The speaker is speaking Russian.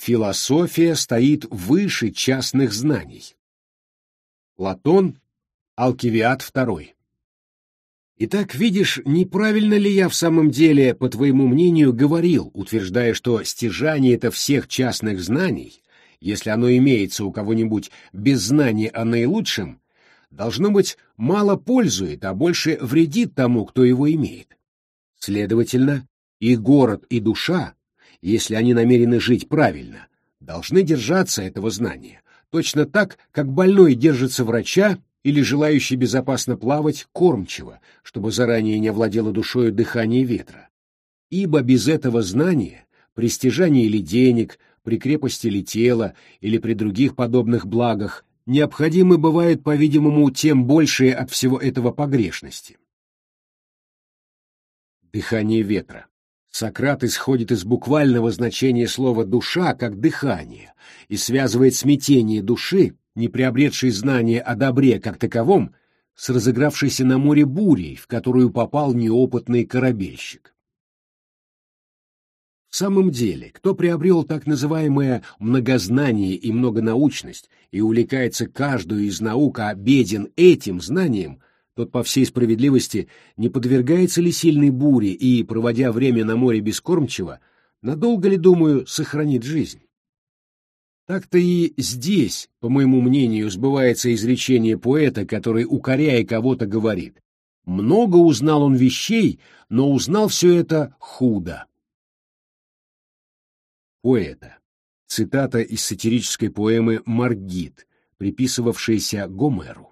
философия стоит выше частных знаний. Платон, Алкивиад II. Итак, видишь, неправильно ли я в самом деле, по твоему мнению, говорил, утверждая, что стяжание это всех частных знаний, если оно имеется у кого-нибудь без знания о наилучшем, должно быть, мало пользует, а больше вредит тому, кто его имеет. Следовательно, и город, и душа, если они намерены жить правильно, должны держаться этого знания, точно так, как больной держится врача или желающий безопасно плавать кормчиво, чтобы заранее не овладело душою дыхание ветра. Ибо без этого знания, при стяжании или денег, при крепости или тела, или при других подобных благах, необходимы бывают, по-видимому, тем большие от всего этого погрешности. Дыхание ветра. Сократ исходит из буквального значения слова «душа» как «дыхание» и связывает смятение души не приобретший знания о добре как таковом, с разыгравшейся на море бурей, в которую попал неопытный корабельщик. В самом деле, кто приобрел так называемое многознание и многонаучность и увлекается каждую из наук, а беден этим знанием, тот по всей справедливости не подвергается ли сильной буре и, проводя время на море бескормчиво, надолго ли, думаю, сохранит жизнь? Так-то и здесь, по моему мнению, сбывается изречение поэта, который, укоряя кого-то, говорит «Много узнал он вещей, но узнал все это худо». Поэта. Цитата из сатирической поэмы «Маргит», приписывавшаяся Гомеру.